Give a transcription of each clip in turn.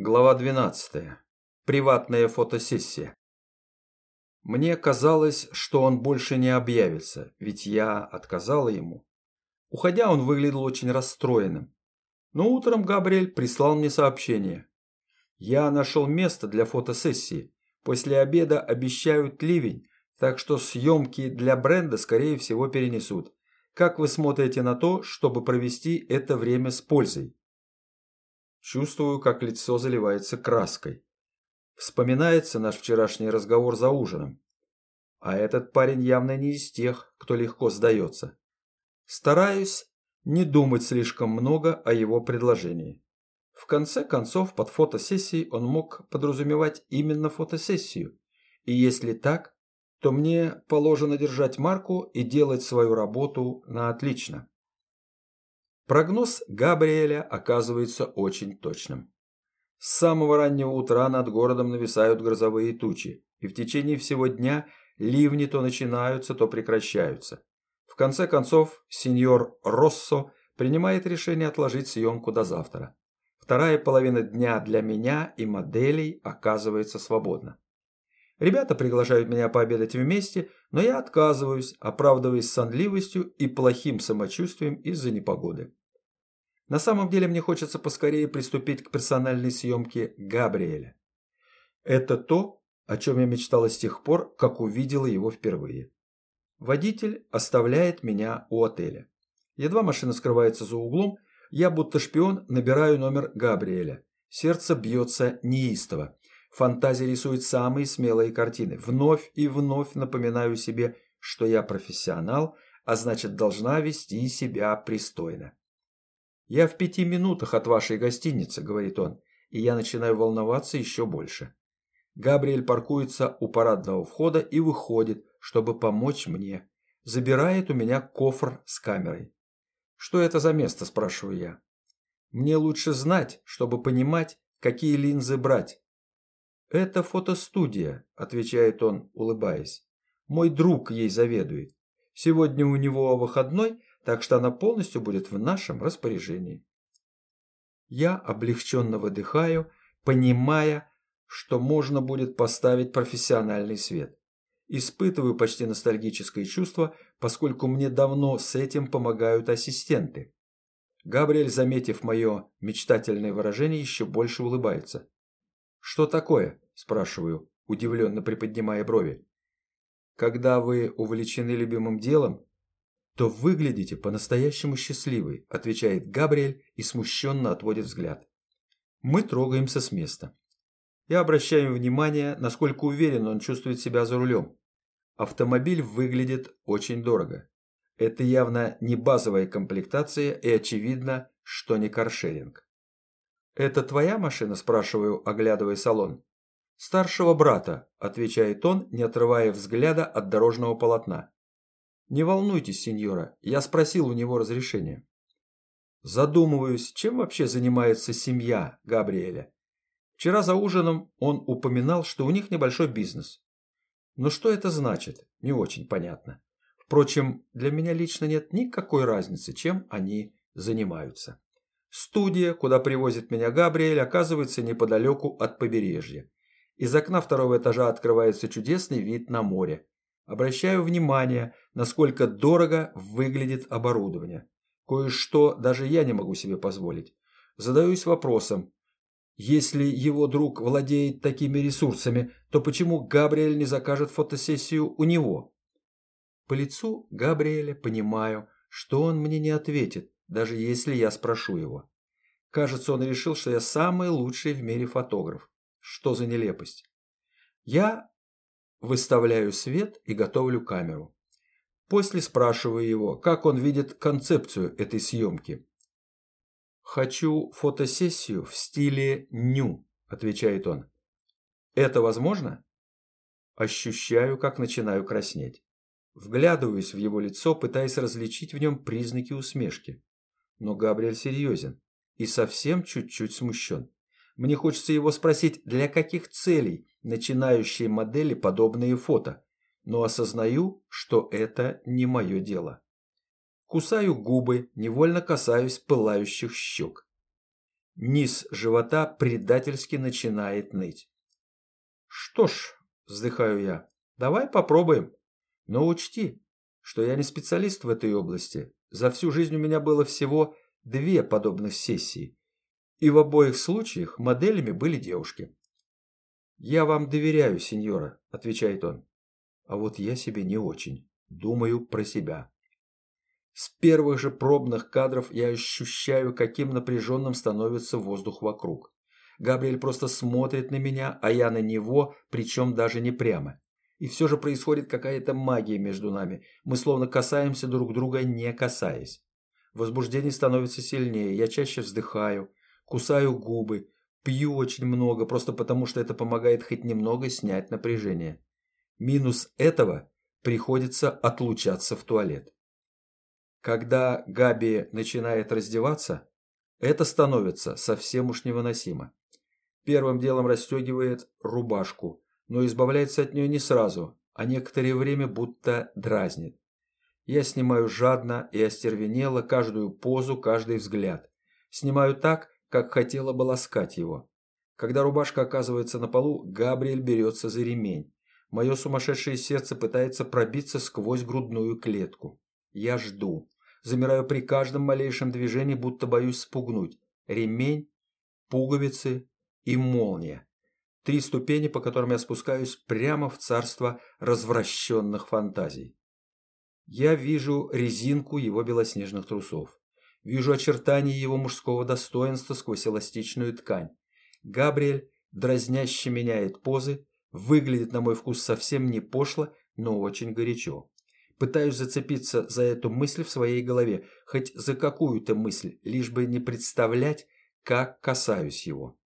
Глава 12. Приватная фотосессия. Мне казалось, что он больше не объявится, ведь я отказала ему. Уходя, он выглядел очень расстроенным. Но утром Габриэль прислал мне сообщение. Я нашел место для фотосессии. После обеда обещают ливень, так что съемки для бренда, скорее всего, перенесут. Как вы смотрите на то, чтобы провести это время с пользой? Чувствую, как лицо заливается краской. Вспоминается наш вчерашний разговор за ужином. А этот парень явно не из тех, кто легко сдается. Стараюсь не думать слишком много о его предложении. В конце концов, под фотосессией он мог подразумевать именно фотосессию. И если так, то мне положено держать марку и делать свою работу на отлично. Прогноз Габриэля оказывается очень точным. С самого раннего утра над городом нависают грозовые тучи, и в течение всего дня ливни то начинаются, то прекращаются. В конце концов, сеньор Россо принимает решение отложить съемку до завтра. Вторая половина дня для меня и моделей оказывается свободна. Ребята приглашают меня пообедать вместе, но я отказываюсь, оправдываясь сонливостью и плохим самочувствием из-за непогоды. На самом деле мне хочется поскорее приступить к персональной съемке Габриэля. Это то, о чем я мечтала с тех пор, как увидела его впервые. Водитель оставляет меня у отеля. Едва машина скрывается за углом, я будто шпион набираю номер Габриэля. Сердце бьется неистово. Фантазия рисует самые смелые картины. Вновь и вновь напоминаю себе, что я профессионал, а значит должна вести себя пристойно. «Я в пяти минутах от вашей гостиницы», — говорит он, и я начинаю волноваться еще больше. Габриэль паркуется у парадного входа и выходит, чтобы помочь мне. Забирает у меня кофр с камерой. «Что это за место?» – спрашиваю я. «Мне лучше знать, чтобы понимать, какие линзы брать». «Это фотостудия», – отвечает он, улыбаясь. «Мой друг ей заведует. Сегодня у него выходной, так что она полностью будет в нашем распоряжении. Я облегченно выдыхаю, понимая, что можно будет поставить профессиональный свет. Испытываю почти ностальгическое чувство, поскольку мне давно с этим помогают ассистенты. Габриэль, заметив мое мечтательное выражение, еще больше улыбается. «Что такое?» – спрашиваю, удивленно приподнимая брови. «Когда вы увлечены любимым делом, то выглядите по-настоящему счастливой», – отвечает Габриэль и смущенно отводит взгляд. Мы трогаемся с места. Я обращаю внимание, насколько уверенно он чувствует себя за рулем. Автомобиль выглядит очень дорого. Это явно не базовая комплектация и очевидно, что не каршеринг. «Это твоя машина?» – спрашиваю, оглядывая салон. «Старшего брата», – отвечает он, не отрывая взгляда от дорожного полотна. «Не волнуйтесь, сеньора, я спросил у него разрешения». Задумываюсь, чем вообще занимается семья Габриэля. Вчера за ужином он упоминал, что у них небольшой бизнес. Но что это значит, не очень понятно. Впрочем, для меня лично нет никакой разницы, чем они занимаются. Студия, куда привозит меня Габриэль, оказывается неподалеку от побережья. Из окна второго этажа открывается чудесный вид на море. Обращаю внимание, насколько дорого выглядит оборудование. Кое-что даже я не могу себе позволить. Задаюсь вопросом, если его друг владеет такими ресурсами, то почему Габриэль не закажет фотосессию у него? По лицу Габриэля понимаю, что он мне не ответит, даже если я спрошу его. Кажется, он решил, что я самый лучший в мире фотограф. Что за нелепость? Я Выставляю свет и готовлю камеру. После спрашиваю его, как он видит концепцию этой съемки. «Хочу фотосессию в стиле ню», – отвечает он. «Это возможно?» Ощущаю, как начинаю краснеть. Вглядываюсь в его лицо, пытаясь различить в нем признаки усмешки. Но Габриэль серьезен и совсем чуть-чуть смущен. Мне хочется его спросить, для каких целей начинающие модели подобные фото, но осознаю, что это не мое дело. Кусаю губы, невольно касаюсь пылающих щек. Низ живота предательски начинает ныть. «Что ж», – вздыхаю я, – «давай попробуем. Но учти, что я не специалист в этой области. За всю жизнь у меня было всего две подобных сессии. И в обоих случаях моделями были девушки. «Я вам доверяю, сеньора», – отвечает он. А вот я себе не очень. Думаю про себя. С первых же пробных кадров я ощущаю, каким напряженным становится воздух вокруг. Габриэль просто смотрит на меня, а я на него, причем даже не прямо. И все же происходит какая-то магия между нами. Мы словно касаемся друг друга, не касаясь. Возбуждение становится сильнее, я чаще вздыхаю, кусаю губы, пью очень много, просто потому что это помогает хоть немного снять напряжение. Минус этого приходится отлучаться в туалет. Когда Габи начинает раздеваться, это становится совсем уж невыносимо. Первым делом расстегивает рубашку, но избавляется от нее не сразу, а некоторое время будто дразнит. Я снимаю жадно и остервенело каждую позу, каждый взгляд. Снимаю так, как хотела бы ласкать его. Когда рубашка оказывается на полу, Габриэль берется за ремень. Мое сумасшедшее сердце пытается пробиться сквозь грудную клетку. Я жду. Замираю при каждом малейшем движении, будто боюсь спугнуть. Ремень, пуговицы и молния. Три ступени, по которым я спускаюсь прямо в царство развращенных фантазий. Я вижу резинку его белоснежных трусов. Вижу очертания его мужского достоинства сквозь эластичную ткань. Габриэль дразняще меняет позы, выглядит на мой вкус совсем не пошло, но очень горячо. Пытаюсь зацепиться за эту мысль в своей голове, хоть за какую-то мысль, лишь бы не представлять, как касаюсь его.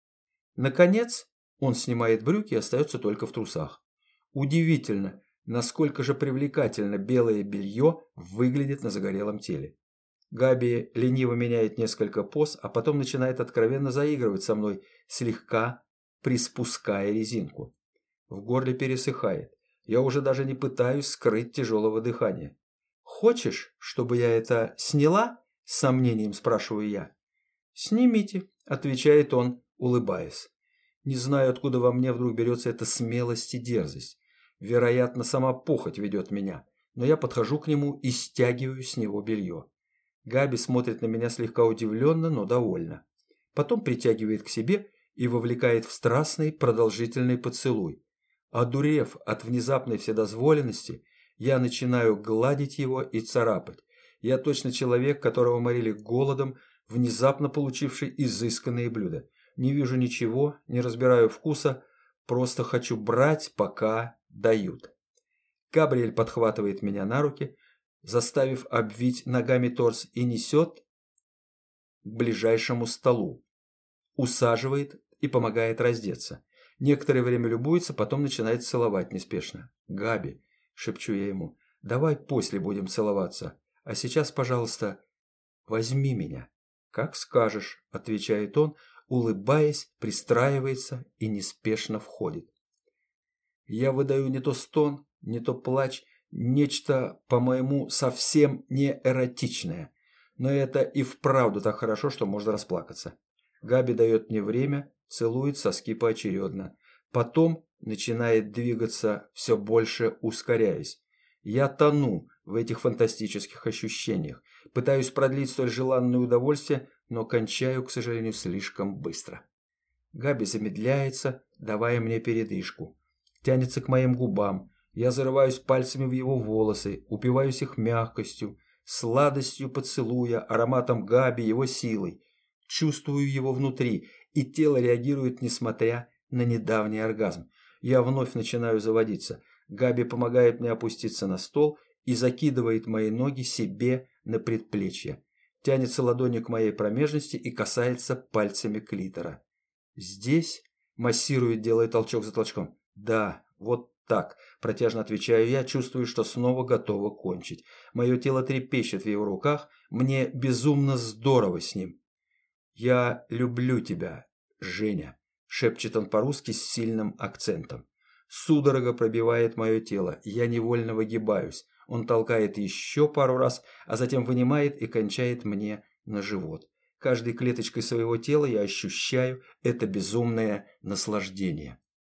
Наконец, он снимает брюки и остается только в трусах. Удивительно, насколько же привлекательно белое белье выглядит на загорелом теле. Габи лениво меняет несколько поз, а потом начинает откровенно заигрывать со мной, слегка приспуская резинку. В горле пересыхает. Я уже даже не пытаюсь скрыть тяжелого дыхания. «Хочешь, чтобы я это сняла?» – с сомнением спрашиваю я. «Снимите», – отвечает он, улыбаясь. Не знаю, откуда во мне вдруг берется эта смелость и дерзость. Вероятно, сама похоть ведет меня, но я подхожу к нему и стягиваю с него белье. Габи смотрит на меня слегка удивленно, но довольно. Потом притягивает к себе и вовлекает в страстный продолжительный поцелуй. Одурев от внезапной вседозволенности, я начинаю гладить его и царапать. Я точно человек, которого морили голодом, внезапно получивший изысканные блюда. Не вижу ничего, не разбираю вкуса, просто хочу брать, пока дают. Габриэль подхватывает меня на руки, заставив обвить ногами торс и несет к ближайшему столу. Усаживает и помогает раздеться. Некоторое время любуется, потом начинает целовать неспешно. «Габи», – шепчу я ему, – «давай после будем целоваться. А сейчас, пожалуйста, возьми меня». «Как скажешь», – отвечает он, улыбаясь, пристраивается и неспешно входит. Я выдаю не то стон, не то плач, нечто, по-моему, совсем не эротичное. Но это и вправду так хорошо, что можно расплакаться. Габи дает мне время, целует соски поочередно. Потом начинает двигаться все больше, ускоряясь. Я тону в этих фантастических ощущениях. Пытаюсь продлить столь желанное удовольствие, но кончаю, к сожалению, слишком быстро. Габи замедляется, давая мне передышку. Тянется к моим губам, я зарываюсь пальцами в его волосы, упиваюсь их мягкостью, сладостью поцелуя, ароматом Габи, его силой. Чувствую его внутри, и тело реагирует, несмотря на недавний оргазм. Я вновь начинаю заводиться. Габи помогает мне опуститься на стол и закидывает мои ноги себе на предплечье. Тянется ладонью к моей промежности и касается пальцами клитора. Здесь массирует, делая толчок за толчком. Да, вот так, протяжно отвечаю я, чувствую, что снова готова кончить. Мое тело трепещет в его руках, мне безумно здорово с ним. «Я люблю тебя, Женя», – шепчет он по-русски с сильным акцентом. Судорога пробивает мое тело, я невольно выгибаюсь. Он толкает еще пару раз, а затем вынимает и кончает мне на живот. Каждой клеточкой своего тела я ощущаю это безумное наслаждение.